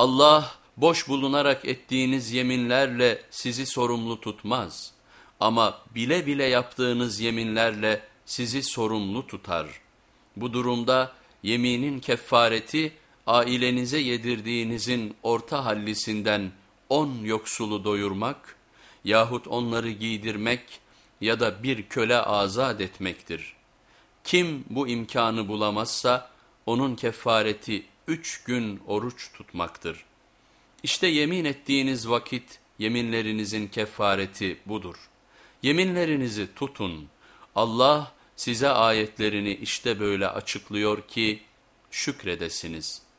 Allah boş bulunarak ettiğiniz yeminlerle sizi sorumlu tutmaz. Ama bile bile yaptığınız yeminlerle sizi sorumlu tutar. Bu durumda yeminin kefareti ailenize yedirdiğinizin orta hallisinden on yoksulu doyurmak yahut onları giydirmek ya da bir köle azat etmektir. Kim bu imkanı bulamazsa onun kefareti üç gün oruç tutmaktır. İşte yemin ettiğiniz vakit yeminlerinizin kefareti budur. Yeminlerinizi tutun. Allah size ayetlerini işte böyle açıklıyor ki şükredesiniz.''